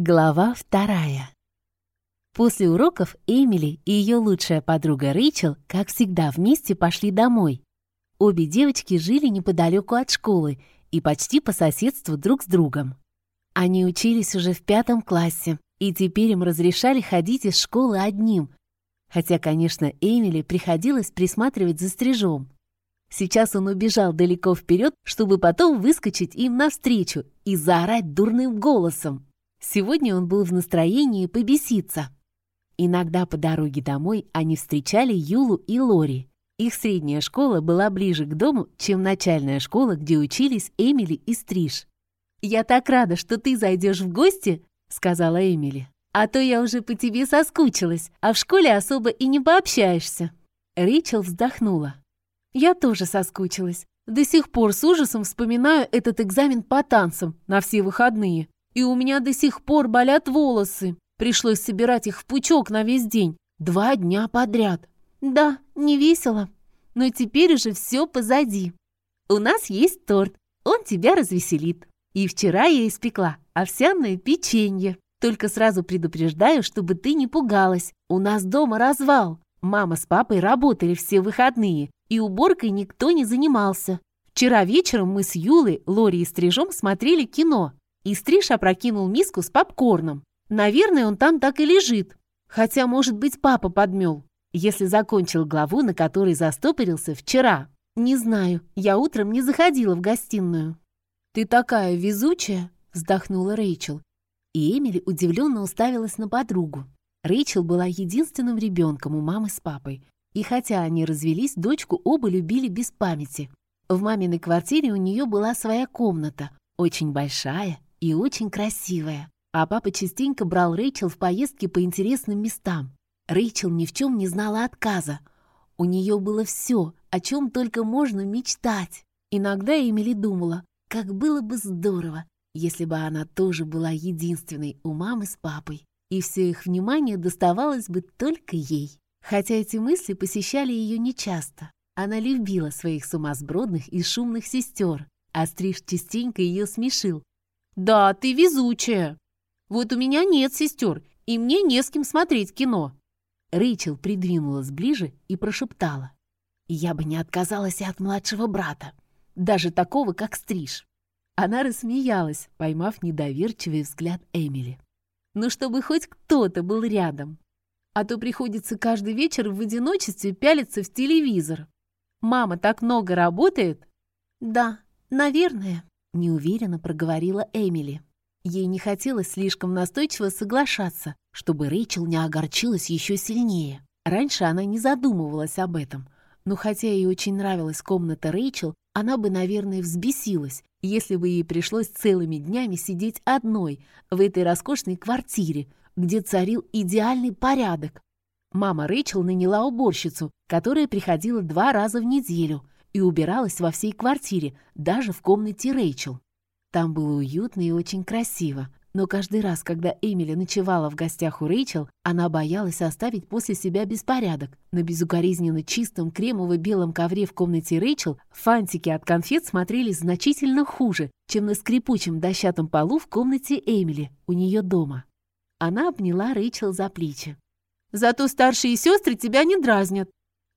Глава вторая. После уроков Эмили и ее лучшая подруга Рэйчел, как всегда, вместе пошли домой. Обе девочки жили неподалеку от школы и почти по соседству друг с другом. Они учились уже в пятом классе, и теперь им разрешали ходить из школы одним, хотя, конечно, Эмили приходилось присматривать за стрижом. Сейчас он убежал далеко вперед, чтобы потом выскочить им навстречу и заорать дурным голосом. Сегодня он был в настроении побеситься. Иногда по дороге домой они встречали Юлу и Лори. Их средняя школа была ближе к дому, чем начальная школа, где учились Эмили и Стриж. «Я так рада, что ты зайдешь в гости», — сказала Эмили. «А то я уже по тебе соскучилась, а в школе особо и не пообщаешься». Рэйчел вздохнула. «Я тоже соскучилась. До сих пор с ужасом вспоминаю этот экзамен по танцам на все выходные и у меня до сих пор болят волосы. Пришлось собирать их в пучок на весь день, два дня подряд. Да, не весело, но теперь уже все позади. У нас есть торт, он тебя развеселит. И вчера я испекла овсяное печенье. Только сразу предупреждаю, чтобы ты не пугалась. У нас дома развал. Мама с папой работали все выходные, и уборкой никто не занимался. Вчера вечером мы с Юлой, Лори и Стрижом смотрели кино. И Стриж опрокинул миску с попкорном. Наверное, он там так и лежит. Хотя, может быть, папа подмел. Если закончил главу, на которой застопорился вчера. Не знаю, я утром не заходила в гостиную. «Ты такая везучая!» — вздохнула Рэйчел. И Эмили удивленно уставилась на подругу. Рэйчел была единственным ребенком у мамы с папой. И хотя они развелись, дочку оба любили без памяти. В маминой квартире у нее была своя комната, очень большая и очень красивая. А папа частенько брал Рэйчел в поездки по интересным местам. Рэйчел ни в чем не знала отказа. У нее было все, о чем только можно мечтать. Иногда Эмили думала, как было бы здорово, если бы она тоже была единственной у мамы с папой, и все их внимание доставалось бы только ей. Хотя эти мысли посещали ее нечасто. Она любила своих сумасбродных и шумных сестер, а Стриж частенько ее смешил, «Да, ты везучая. Вот у меня нет сестер, и мне не с кем смотреть кино». Рэйчел придвинулась ближе и прошептала. «Я бы не отказалась от младшего брата, даже такого, как Стриж». Она рассмеялась, поймав недоверчивый взгляд Эмили. «Ну, чтобы хоть кто-то был рядом. А то приходится каждый вечер в одиночестве пялиться в телевизор. Мама так много работает?» «Да, наверное», неуверенно проговорила Эмили. Ей не хотелось слишком настойчиво соглашаться, чтобы Рэйчел не огорчилась еще сильнее. Раньше она не задумывалась об этом, но хотя ей очень нравилась комната Рэйчел, она бы, наверное, взбесилась, если бы ей пришлось целыми днями сидеть одной в этой роскошной квартире, где царил идеальный порядок. Мама Рэйчел наняла уборщицу, которая приходила два раза в неделю – и убиралась во всей квартире, даже в комнате Рэйчел. Там было уютно и очень красиво, но каждый раз, когда Эмили ночевала в гостях у Рэйчел, она боялась оставить после себя беспорядок. На безукоризненно чистом кремово-белом ковре в комнате Рэйчел фантики от конфет смотрелись значительно хуже, чем на скрипучем дощатом полу в комнате Эмили у нее дома. Она обняла Рэйчел за плечи. «Зато старшие сестры тебя не дразнят.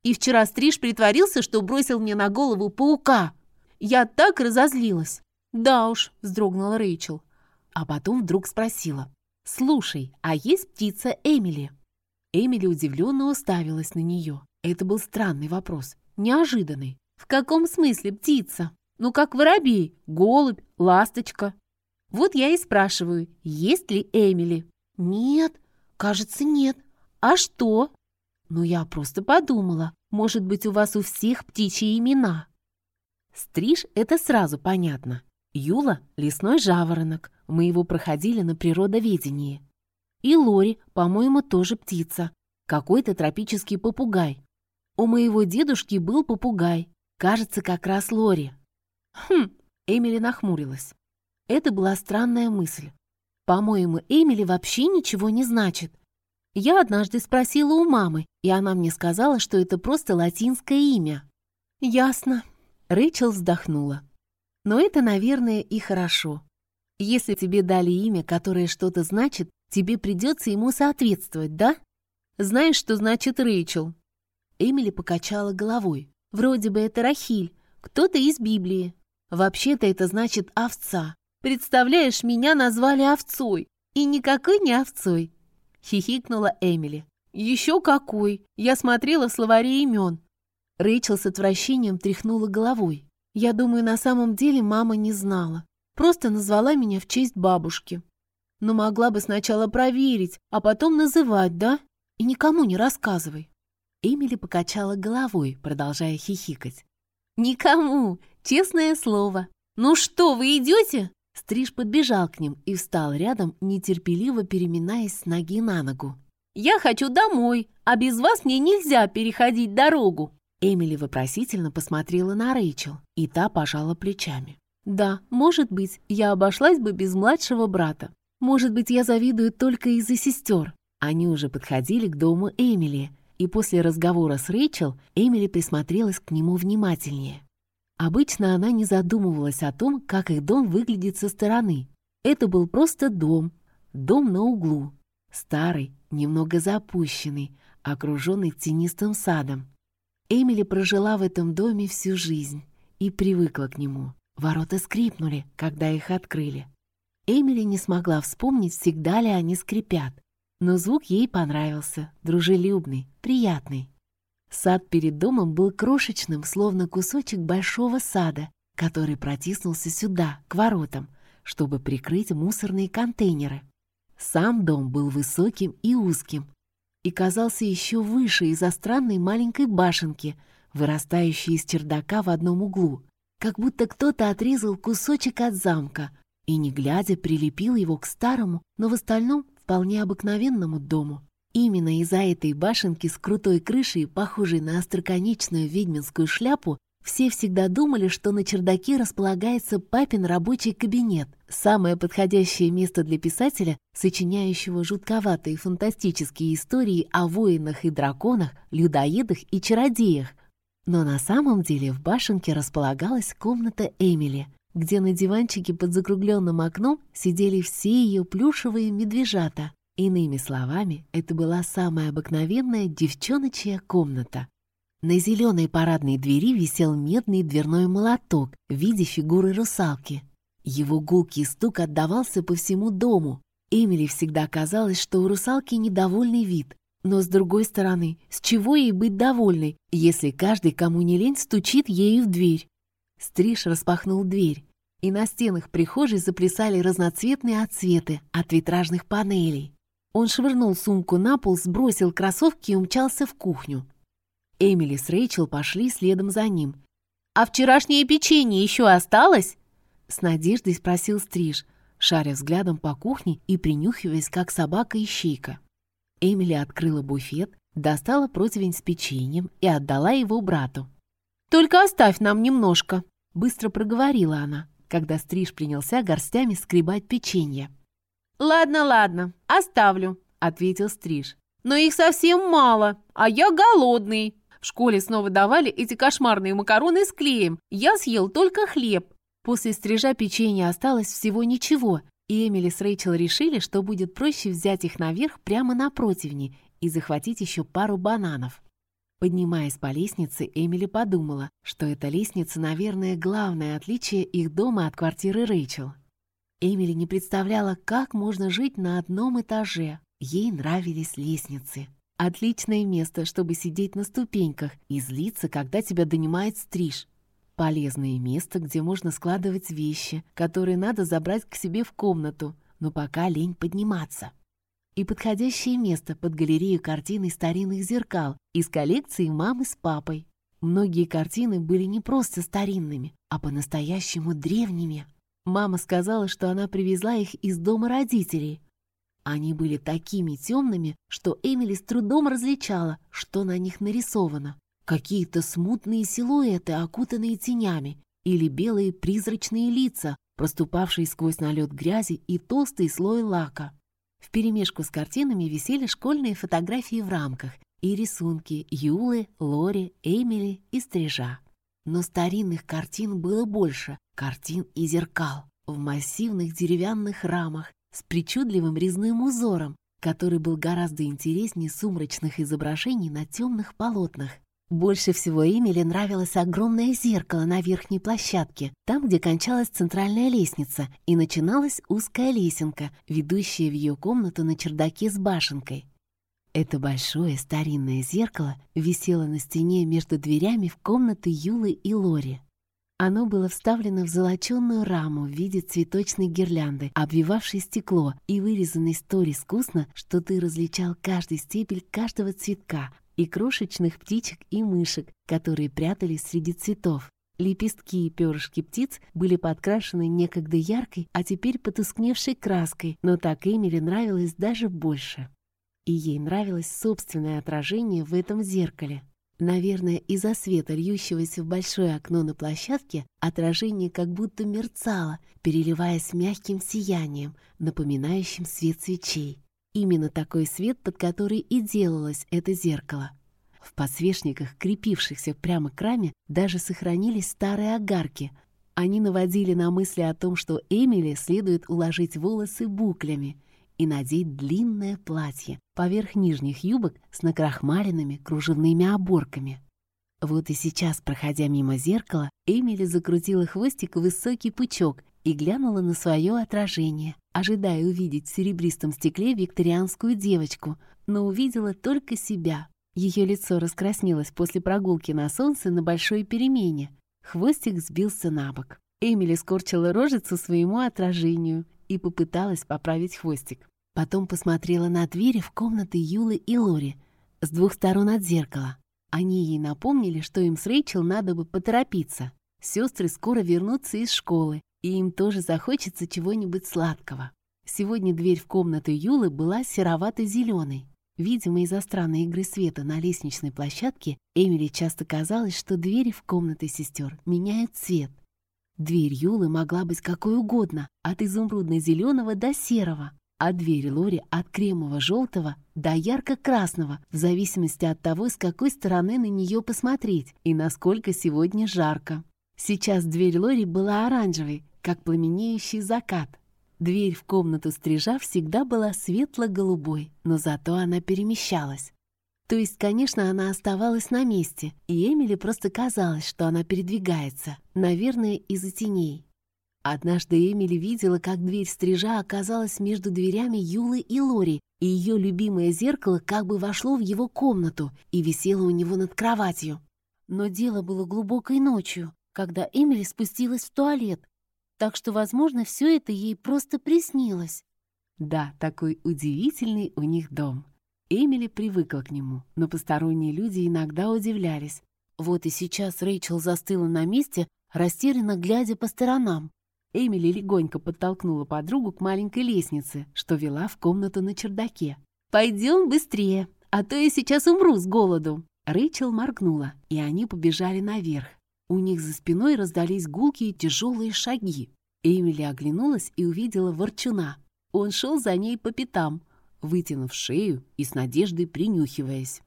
И вчера Стриж притворился, что бросил мне на голову паука. Я так разозлилась. Да уж, вздрогнула Рэйчел. А потом вдруг спросила. «Слушай, а есть птица Эмили?» Эмили удивленно уставилась на нее. Это был странный вопрос, неожиданный. «В каком смысле птица? Ну, как воробей, голубь, ласточка». Вот я и спрашиваю, есть ли Эмили? «Нет, кажется, нет. А что?» «Ну, я просто подумала, может быть, у вас у всех птичьи имена?» Стриж — это сразу понятно. Юла — лесной жаворонок, мы его проходили на природоведении. И Лори, по-моему, тоже птица, какой-то тропический попугай. У моего дедушки был попугай, кажется, как раз Лори. Хм, Эмили нахмурилась. Это была странная мысль. По-моему, Эмили вообще ничего не значит. Я однажды спросила у мамы, и она мне сказала, что это просто латинское имя. Ясно. Рэйчел вздохнула. Но это, наверное, и хорошо. Если тебе дали имя, которое что-то значит, тебе придется ему соответствовать, да? Знаешь, что значит Рэйчел?» Эмили покачала головой. «Вроде бы это Рахиль, кто-то из Библии. Вообще-то это значит овца. Представляешь, меня назвали овцой. И никакой не овцой!» Хихикнула Эмили. «Еще какой! Я смотрела в словаре имен». Рэйчел с отвращением тряхнула головой. «Я думаю, на самом деле мама не знала. Просто назвала меня в честь бабушки. Но могла бы сначала проверить, а потом называть, да? И никому не рассказывай». Эмили покачала головой, продолжая хихикать. «Никому! Честное слово! Ну что, вы идете?» Стриж подбежал к ним и встал рядом, нетерпеливо переминаясь с ноги на ногу. «Я хочу домой, а без вас мне нельзя переходить дорогу!» Эмили вопросительно посмотрела на Рэйчел, и та пожала плечами. «Да, может быть, я обошлась бы без младшего брата. Может быть, я завидую только из-за сестер». Они уже подходили к дому Эмили, и после разговора с Рэйчел Эмили присмотрелась к нему внимательнее. Обычно она не задумывалась о том, как их дом выглядит со стороны. Это был просто дом, дом на углу, старый, немного запущенный, окруженный тенистым садом. Эмили прожила в этом доме всю жизнь и привыкла к нему. Ворота скрипнули, когда их открыли. Эмили не смогла вспомнить, всегда ли они скрипят, но звук ей понравился, дружелюбный, приятный. Сад перед домом был крошечным, словно кусочек большого сада, который протиснулся сюда, к воротам, чтобы прикрыть мусорные контейнеры. Сам дом был высоким и узким и казался еще выше из-за странной маленькой башенки, вырастающей из чердака в одном углу, как будто кто-то отрезал кусочек от замка и, не глядя, прилепил его к старому, но в остальном вполне обыкновенному дому. Именно из-за этой башенки с крутой крышей, похожей на остроконечную ведьминскую шляпу, все всегда думали, что на чердаке располагается папин рабочий кабинет, самое подходящее место для писателя, сочиняющего жутковатые фантастические истории о воинах и драконах, людоедах и чародеях. Но на самом деле в башенке располагалась комната Эмили, где на диванчике под закругленным окном сидели все ее плюшевые медвежата. Иными словами, это была самая обыкновенная девчоночья комната. На зеленой парадной двери висел медный дверной молоток в виде фигуры русалки. Его гулкий стук отдавался по всему дому. Эмили всегда казалось, что у русалки недовольный вид. Но с другой стороны, с чего ей быть довольной, если каждый, кому не лень, стучит ею в дверь? Стриж распахнул дверь, и на стенах прихожей заплясали разноцветные отсветы от витражных панелей. Он швырнул сумку на пол, сбросил кроссовки и умчался в кухню. Эмили с Рэйчел пошли следом за ним. «А вчерашнее печенье еще осталось?» С надеждой спросил Стриж, шаря взглядом по кухне и принюхиваясь, как собака-ищейка. Эмили открыла буфет, достала противень с печеньем и отдала его брату. «Только оставь нам немножко», — быстро проговорила она, когда Стриж принялся горстями скребать печенье. «Ладно, ладно, оставлю», — ответил Стриж. «Но их совсем мало, а я голодный. В школе снова давали эти кошмарные макароны с клеем. Я съел только хлеб». После стрижа печенья осталось всего ничего, и Эмили с Рэйчел решили, что будет проще взять их наверх прямо на противне и захватить еще пару бананов. Поднимаясь по лестнице, Эмили подумала, что эта лестница, наверное, главное отличие их дома от квартиры Рэйчел. Эмили не представляла, как можно жить на одном этаже. Ей нравились лестницы. Отличное место, чтобы сидеть на ступеньках и злиться, когда тебя донимает стриж. Полезное место, где можно складывать вещи, которые надо забрать к себе в комнату, но пока лень подниматься. И подходящее место под галерею картин старинных зеркал из коллекции мамы с папой. Многие картины были не просто старинными, а по-настоящему древними. Мама сказала, что она привезла их из дома родителей. Они были такими темными, что Эмили с трудом различала, что на них нарисовано. Какие-то смутные силуэты, окутанные тенями, или белые призрачные лица, проступавшие сквозь налет грязи и толстый слой лака. Вперемешку с картинами висели школьные фотографии в рамках и рисунки Юлы, Лори, Эмили и Стрижа. Но старинных картин было больше, картин и зеркал. в массивных деревянных рамах с причудливым резным узором, который был гораздо интереснее сумрачных изображений на темных полотнах. Больше всего Эмили нравилось огромное зеркало на верхней площадке, там, где кончалась центральная лестница, и начиналась узкая лесенка, ведущая в ее комнату на чердаке с башенкой. Это большое старинное зеркало висело на стене между дверями в комнаты Юлы и Лори. Оно было вставлено в золоченную раму в виде цветочной гирлянды, обвивавшей стекло и вырезанной столь искусно, что ты различал каждый стебель каждого цветка, и крошечных птичек и мышек, которые прятались среди цветов. Лепестки и перышки птиц были подкрашены некогда яркой, а теперь потускневшей краской, но так Эмили нравилось даже больше. И ей нравилось собственное отражение в этом зеркале. Наверное, из-за света, льющегося в большое окно на площадке, отражение как будто мерцало, переливаясь мягким сиянием, напоминающим свет свечей. Именно такой свет, под который и делалось это зеркало. В подсвечниках, крепившихся прямо к раме, даже сохранились старые огарки. Они наводили на мысли о том, что Эмили следует уложить волосы буклями и надеть длинное платье поверх нижних юбок с накрахмаленными кружевными оборками. Вот и сейчас, проходя мимо зеркала, Эмили закрутила хвостик в высокий пучок и глянула на свое отражение, ожидая увидеть в серебристом стекле викторианскую девочку, но увидела только себя. Ее лицо раскраснелось после прогулки на солнце на большой перемене. Хвостик сбился на бок. Эмили скорчила рожицу своему отражению и попыталась поправить хвостик. Потом посмотрела на двери в комнаты Юлы и Лори с двух сторон от зеркала. Они ей напомнили, что им с Рэйчел надо бы поторопиться. Сестры скоро вернутся из школы, и им тоже захочется чего-нибудь сладкого. Сегодня дверь в комнату Юлы была серовато-зеленой. Видимо, из-за странной игры света на лестничной площадке Эмили часто казалось, что двери в комнаты сестер меняют цвет. Дверь Юлы могла быть какой угодно, от изумрудно-зеленого до серого, а дверь Лори от кремово-желтого до ярко-красного, в зависимости от того, с какой стороны на нее посмотреть и насколько сегодня жарко. Сейчас дверь Лори была оранжевой, как пламенеющий закат. Дверь в комнату стрижа всегда была светло-голубой, но зато она перемещалась. То есть, конечно, она оставалась на месте, и Эмили просто казалось, что она передвигается, наверное, из-за теней. Однажды Эмили видела, как дверь стрижа оказалась между дверями Юлы и Лори, и ее любимое зеркало как бы вошло в его комнату и висело у него над кроватью. Но дело было глубокой ночью, когда Эмили спустилась в туалет, так что, возможно, все это ей просто приснилось. Да, такой удивительный у них дом. Эмили привыкла к нему, но посторонние люди иногда удивлялись. Вот и сейчас Рэйчел застыла на месте, растерянно глядя по сторонам. Эмили легонько подтолкнула подругу к маленькой лестнице, что вела в комнату на чердаке. «Пойдем быстрее, а то я сейчас умру с голоду!» Рэйчел моргнула, и они побежали наверх. У них за спиной раздались гулкие тяжелые шаги. Эмили оглянулась и увидела ворчуна. Он шел за ней по пятам, вытянув шею и с надеждой принюхиваясь.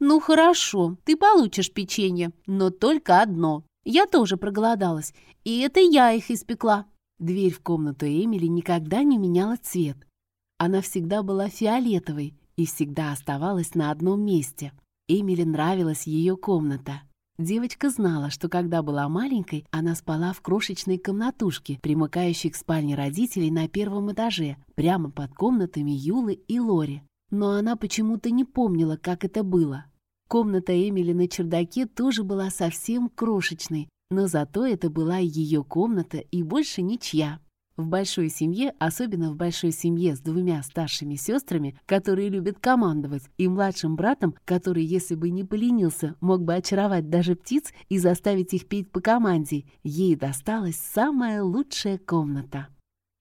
«Ну хорошо, ты получишь печенье, но только одно. Я тоже проголодалась, и это я их испекла». Дверь в комнату Эмили никогда не меняла цвет. Она всегда была фиолетовой и всегда оставалась на одном месте. Эмили нравилась ее комната. Девочка знала, что когда была маленькой, она спала в крошечной комнатушке, примыкающей к спальне родителей на первом этаже, прямо под комнатами Юлы и Лори. Но она почему-то не помнила, как это было. Комната Эмили на чердаке тоже была совсем крошечной, но зато это была ее комната и больше ничья. В большой семье, особенно в большой семье с двумя старшими сестрами, которые любят командовать, и младшим братом, который, если бы не поленился, мог бы очаровать даже птиц и заставить их петь по команде, ей досталась самая лучшая комната.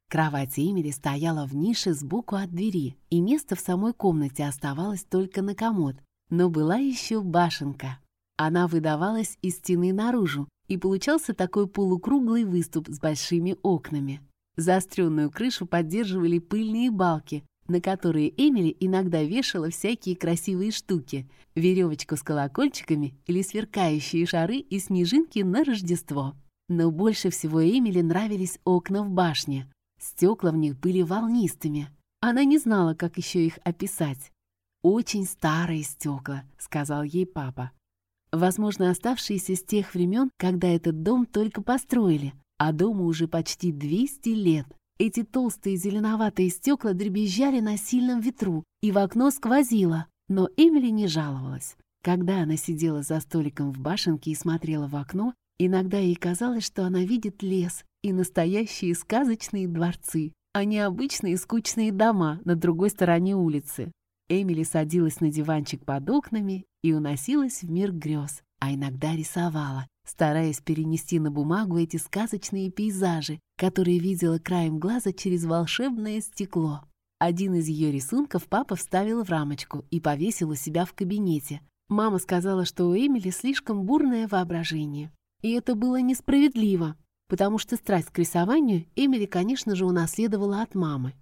Кровать Эмили стояла в нише сбоку от двери, и место в самой комнате оставалось только на комод. Но была еще башенка. Она выдавалась из стены наружу, и получался такой полукруглый выступ с большими окнами. Заостренную крышу поддерживали пыльные балки, на которые Эмили иногда вешала всякие красивые штуки, веревочку с колокольчиками или сверкающие шары и снежинки на Рождество. Но больше всего Эмили нравились окна в башне. Стекла в них были волнистыми. Она не знала, как еще их описать. «Очень старые стекла», — сказал ей папа. Возможно, оставшиеся с тех времен, когда этот дом только построили, а дому уже почти 200 лет. Эти толстые зеленоватые стекла дребезжали на сильном ветру, и в окно сквозило, но Эмили не жаловалась. Когда она сидела за столиком в башенке и смотрела в окно, иногда ей казалось, что она видит лес и настоящие сказочные дворцы, а не обычные скучные дома на другой стороне улицы. Эмили садилась на диванчик под окнами и уносилась в мир грез, а иногда рисовала, стараясь перенести на бумагу эти сказочные пейзажи, которые видела краем глаза через волшебное стекло. Один из ее рисунков папа вставил в рамочку и повесил у себя в кабинете. Мама сказала, что у Эмили слишком бурное воображение. И это было несправедливо, потому что страсть к рисованию Эмили, конечно же, унаследовала от мамы.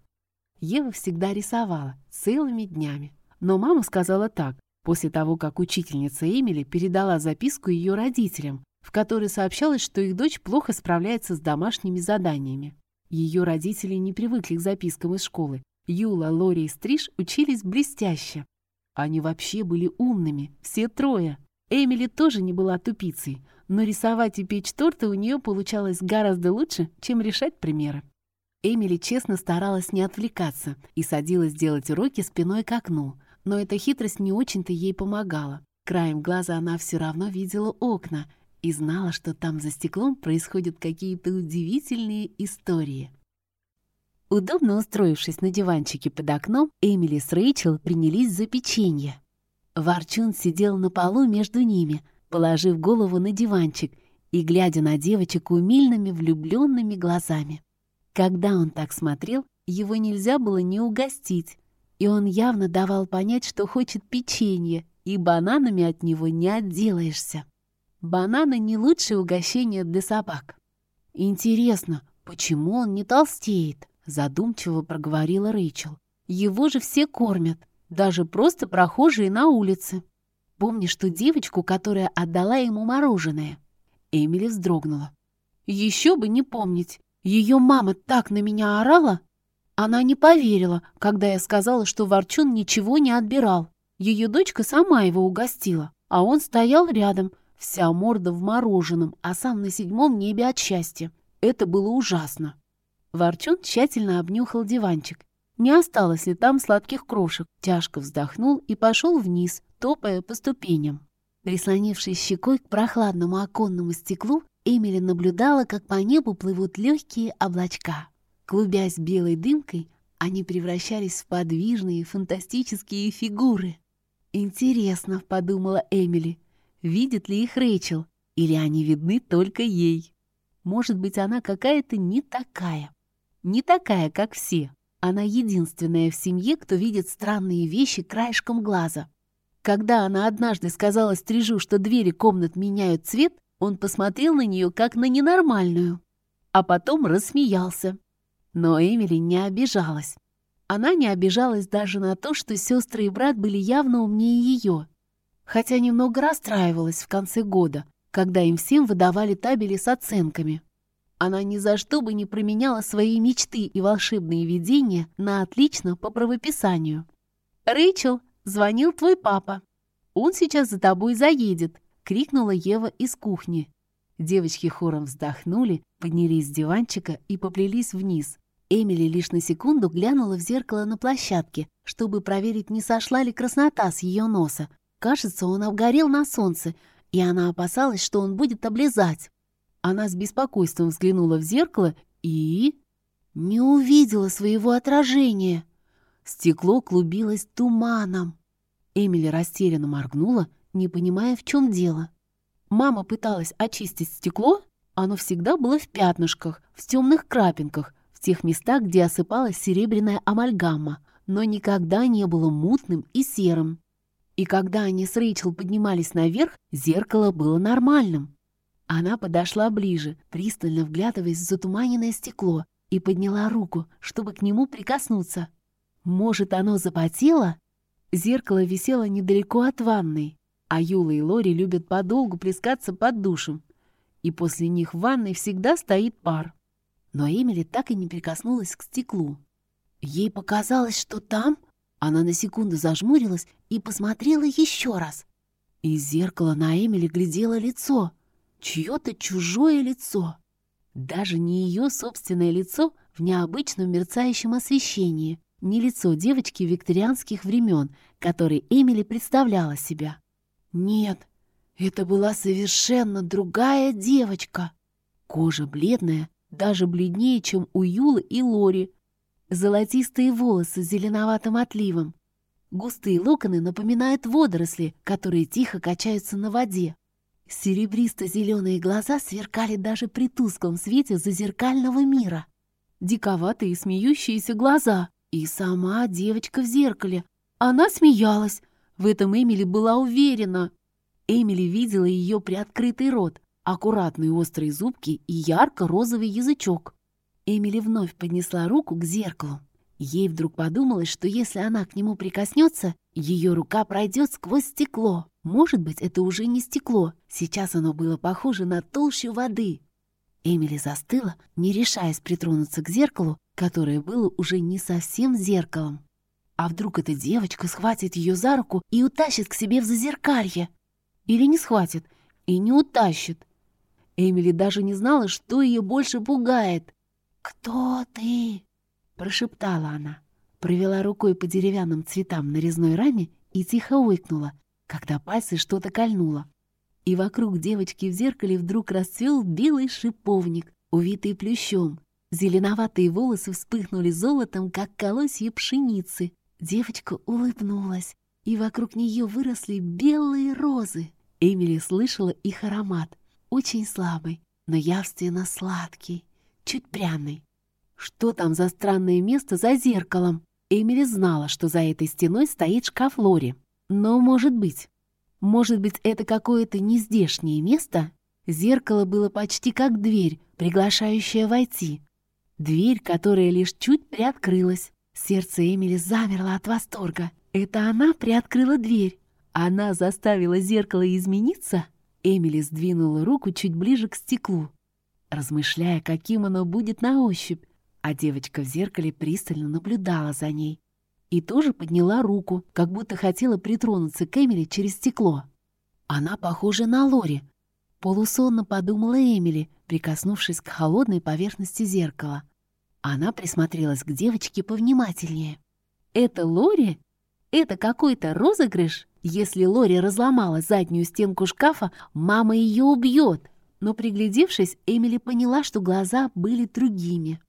Ева всегда рисовала, целыми днями. Но мама сказала так, после того, как учительница Эмили передала записку ее родителям, в которой сообщалось, что их дочь плохо справляется с домашними заданиями. Ее родители не привыкли к запискам из школы Юла, Лори и Стриж учились блестяще. Они вообще были умными, все трое. Эмили тоже не была тупицей, но рисовать и печь торты у нее получалось гораздо лучше, чем решать примеры. Эмили честно старалась не отвлекаться и садилась делать уроки спиной к окну, но эта хитрость не очень-то ей помогала. Краем глаза она все равно видела окна и знала, что там за стеклом происходят какие-то удивительные истории. Удобно устроившись на диванчике под окном, Эмили с Рэйчел принялись за печенье. Ворчун сидел на полу между ними, положив голову на диванчик и глядя на девочек умильными влюбленными глазами. Когда он так смотрел, его нельзя было не угостить, и он явно давал понять, что хочет печенье, и бананами от него не отделаешься. Бананы не лучшее угощение для собак. Интересно, почему он не толстеет? Задумчиво проговорила Рэйчел. Его же все кормят, даже просто прохожие на улице. Помнишь ту девочку, которая отдала ему мороженое? Эмили вздрогнула. Еще бы не помнить. Ее мама так на меня орала. Она не поверила, когда я сказала, что Ворчун ничего не отбирал. Ее дочка сама его угостила, а он стоял рядом, вся морда в мороженом, а сам на седьмом небе от счастья. Это было ужасно. Ворчун тщательно обнюхал диванчик. Не осталось ли там сладких крошек? Тяжко вздохнул и пошел вниз, топая по ступеням. Прислонившись щекой к прохладному оконному стеклу, Эмили наблюдала, как по небу плывут легкие облачка. Клубясь белой дымкой, они превращались в подвижные фантастические фигуры. «Интересно», — подумала Эмили, — «видит ли их Рэйчел, или они видны только ей? Может быть, она какая-то не такая». Не такая, как все. Она единственная в семье, кто видит странные вещи краешком глаза. Когда она однажды сказала Стрижу, что двери комнат меняют цвет, он посмотрел на нее как на ненормальную, а потом рассмеялся. Но Эмили не обижалась. Она не обижалась даже на то, что сестры и брат были явно умнее ее, хотя немного расстраивалась в конце года, когда им всем выдавали табели с оценками. Она ни за что бы не променяла свои мечты и волшебные видения на отлично по правописанию. «Рэйчел, звонил твой папа. Он сейчас за тобой заедет», — крикнула Ева из кухни. Девочки хором вздохнули, поднялись с диванчика и поплелись вниз. Эмили лишь на секунду глянула в зеркало на площадке, чтобы проверить, не сошла ли краснота с ее носа. Кажется, он обгорел на солнце, и она опасалась, что он будет облизать. Она с беспокойством взглянула в зеркало и... не увидела своего отражения. Стекло клубилось туманом. Эмили растерянно моргнула, не понимая, в чем дело. Мама пыталась очистить стекло, оно всегда было в пятнышках, в темных крапинках, в тех местах, где осыпалась серебряная амальгама, но никогда не было мутным и серым. И когда они с Рэйчел поднимались наверх, зеркало было нормальным. Она подошла ближе, пристально вглядываясь в затуманенное стекло, и подняла руку, чтобы к нему прикоснуться. Может, оно запотело? Зеркало висело недалеко от ванной, а Юла и Лори любят подолгу плескаться под душем. и после них в ванной всегда стоит пар. Но Эмили так и не прикоснулась к стеклу. Ей показалось, что там... Она на секунду зажмурилась и посмотрела еще раз. Из зеркала на Эмили глядело лицо. Чье-то чужое лицо. Даже не ее собственное лицо в необычном мерцающем освещении, не лицо девочки викторианских времен, которой Эмили представляла себя. Нет, это была совершенно другая девочка. Кожа бледная, даже бледнее, чем у Юлы и Лори. Золотистые волосы с зеленоватым отливом. Густые локоны напоминают водоросли, которые тихо качаются на воде. Серебристо-зеленые глаза сверкали даже при тусклом свете зазеркального мира. Диковатые смеющиеся глаза. И сама девочка в зеркале. Она смеялась. В этом Эмили была уверена. Эмили видела ее приоткрытый рот, аккуратные острые зубки и ярко-розовый язычок. Эмили вновь поднесла руку к зеркалу. Ей вдруг подумалось, что если она к нему прикоснется, ее рука пройдет сквозь стекло. Может быть, это уже не стекло. Сейчас оно было похоже на толщу воды. Эмили застыла, не решаясь притронуться к зеркалу, которое было уже не совсем зеркалом. А вдруг эта девочка схватит ее за руку и утащит к себе в зазеркалье? Или не схватит и не утащит? Эмили даже не знала, что ее больше пугает. «Кто ты?» прошептала она, провела рукой по деревянным цветам на резной раме и тихо уикнула, когда пальцы что-то кольнуло. И вокруг девочки в зеркале вдруг расцвел белый шиповник, увитый плющом. Зеленоватые волосы вспыхнули золотом, как колосья пшеницы. Девочка улыбнулась, и вокруг нее выросли белые розы. Эмили слышала их аромат, очень слабый, но явственно сладкий, чуть пряный. Что там за странное место за зеркалом? Эмили знала, что за этой стеной стоит шкаф Лори. Но, может быть, может быть, это какое-то нездешнее место? Зеркало было почти как дверь, приглашающая войти. Дверь, которая лишь чуть приоткрылась. Сердце Эмили замерло от восторга. Это она приоткрыла дверь. Она заставила зеркало измениться? Эмили сдвинула руку чуть ближе к стеклу, размышляя, каким оно будет на ощупь а девочка в зеркале пристально наблюдала за ней и тоже подняла руку, как будто хотела притронуться к Эмили через стекло. Она похожа на Лори. Полусонно подумала Эмили, прикоснувшись к холодной поверхности зеркала. Она присмотрелась к девочке повнимательнее. «Это Лори? Это какой-то розыгрыш? Если Лори разломала заднюю стенку шкафа, мама ее убьет!» Но приглядевшись, Эмили поняла, что глаза были другими.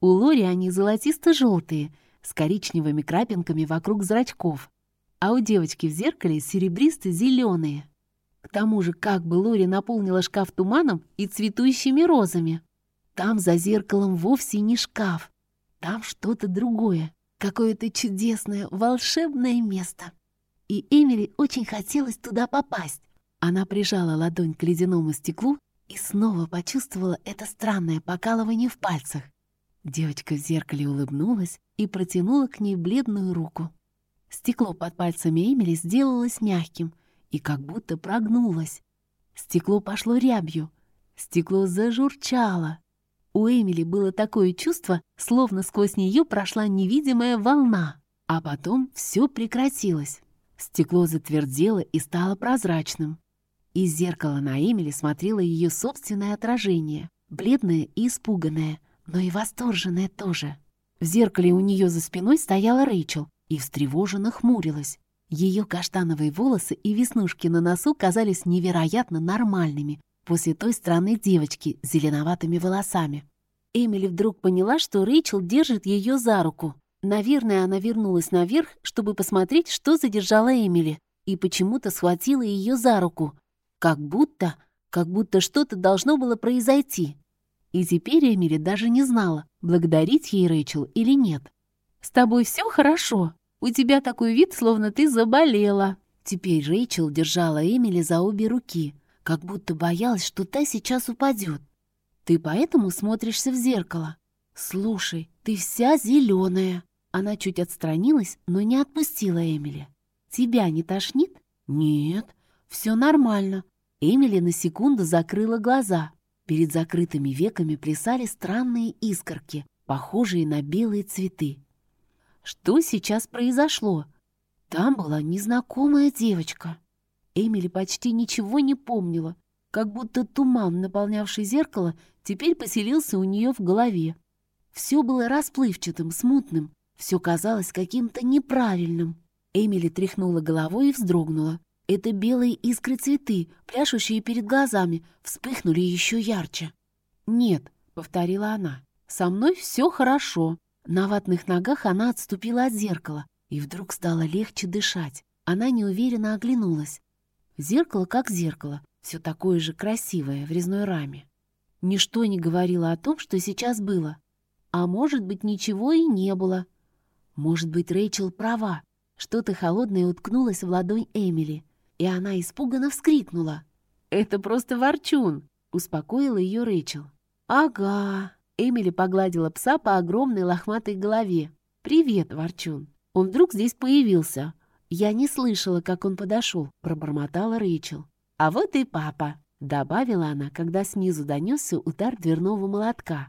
У Лори они золотисто-желтые, с коричневыми крапинками вокруг зрачков, а у девочки в зеркале серебристо-зеленые. К тому же, как бы Лори наполнила шкаф туманом и цветущими розами. Там за зеркалом вовсе не шкаф. Там что-то другое, какое-то чудесное, волшебное место. И Эмили очень хотелось туда попасть. Она прижала ладонь к ледяному стеклу и снова почувствовала это странное покалывание в пальцах. Девочка в зеркале улыбнулась и протянула к ней бледную руку. Стекло под пальцами Эмили сделалось мягким и как будто прогнулось. Стекло пошло рябью. Стекло зажурчало. У Эмили было такое чувство, словно сквозь нее прошла невидимая волна. А потом все прекратилось. Стекло затвердело и стало прозрачным. Из зеркала на Эмили смотрело ее собственное отражение, бледное и испуганное, но и восторженная тоже. В зеркале у нее за спиной стояла Рэйчел и встревоженно хмурилась. Ее каштановые волосы и веснушки на носу казались невероятно нормальными после той странной девочки с зеленоватыми волосами. Эмили вдруг поняла, что Рэйчел держит ее за руку. Наверное, она вернулась наверх, чтобы посмотреть, что задержала Эмили, и почему-то схватила ее за руку. Как будто, как будто что-то должно было произойти. И теперь Эмили даже не знала, благодарить ей Рэйчел или нет. «С тобой все хорошо? У тебя такой вид, словно ты заболела». Теперь Рэйчел держала Эмили за обе руки, как будто боялась, что та сейчас упадет. «Ты поэтому смотришься в зеркало?» «Слушай, ты вся зеленая. Она чуть отстранилась, но не отпустила Эмили. «Тебя не тошнит?» «Нет, все нормально». Эмили на секунду закрыла глаза. Перед закрытыми веками плясали странные искорки, похожие на белые цветы. Что сейчас произошло? Там была незнакомая девочка. Эмили почти ничего не помнила, как будто туман, наполнявший зеркало, теперь поселился у нее в голове. Все было расплывчатым, смутным, все казалось каким-то неправильным. Эмили тряхнула головой и вздрогнула. Это белые искры цветы, пляшущие перед глазами, вспыхнули еще ярче. «Нет», — повторила она, — «со мной все хорошо». На ватных ногах она отступила от зеркала, и вдруг стало легче дышать. Она неуверенно оглянулась. Зеркало как зеркало, все такое же красивое, в резной раме. Ничто не говорило о том, что сейчас было. А может быть, ничего и не было. Может быть, Рэйчел права. Что-то холодное уткнулось в ладонь Эмили, и она испуганно вскрикнула. «Это просто ворчун!» — успокоила ее Рэйчел. «Ага!» — Эмили погладила пса по огромной лохматой голове. «Привет, ворчун!» Он вдруг здесь появился. Я не слышала, как он подошел, пробормотала Рэйчел. «А вот и папа!» — добавила она, когда снизу донесся удар дверного молотка.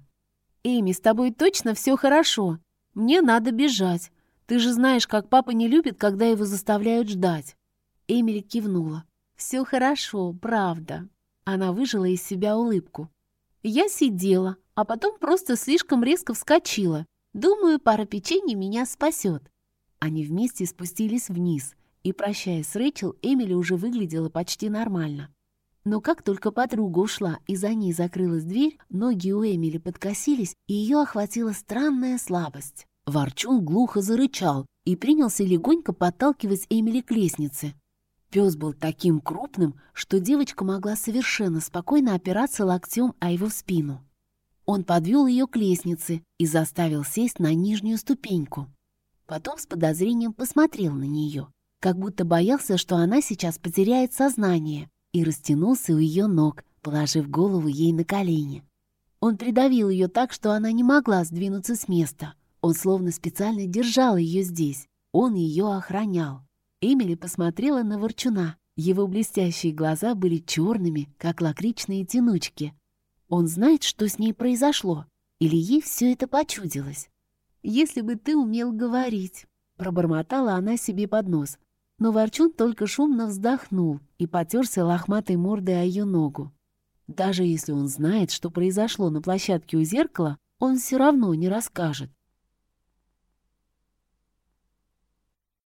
«Эми, с тобой точно все хорошо? Мне надо бежать. Ты же знаешь, как папа не любит, когда его заставляют ждать». Эмили кивнула. «Все хорошо, правда». Она выжила из себя улыбку. «Я сидела, а потом просто слишком резко вскочила. Думаю, пара печенье меня спасет». Они вместе спустились вниз, и, прощаясь с Рэйчел, Эмили уже выглядела почти нормально. Но как только подруга ушла и за ней закрылась дверь, ноги у Эмили подкосились, и ее охватила странная слабость. Ворчун глухо зарычал и принялся легонько подталкивать Эмили к лестнице. Пес был таким крупным, что девочка могла совершенно спокойно опираться локтем о его спину. Он подвел ее к лестнице и заставил сесть на нижнюю ступеньку. Потом с подозрением посмотрел на нее, как будто боялся, что она сейчас потеряет сознание, и растянулся у ее ног, положив голову ей на колени. Он придавил ее так, что она не могла сдвинуться с места — он словно специально держал ее здесь. Он ее охранял. Эмили посмотрела на Ворчуна. Его блестящие глаза были черными, как лакричные тянучки. Он знает, что с ней произошло. Или ей все это почудилось. «Если бы ты умел говорить», — пробормотала она себе под нос. Но Ворчун только шумно вздохнул и потерся лохматой мордой о ее ногу. Даже если он знает, что произошло на площадке у зеркала, он все равно не расскажет.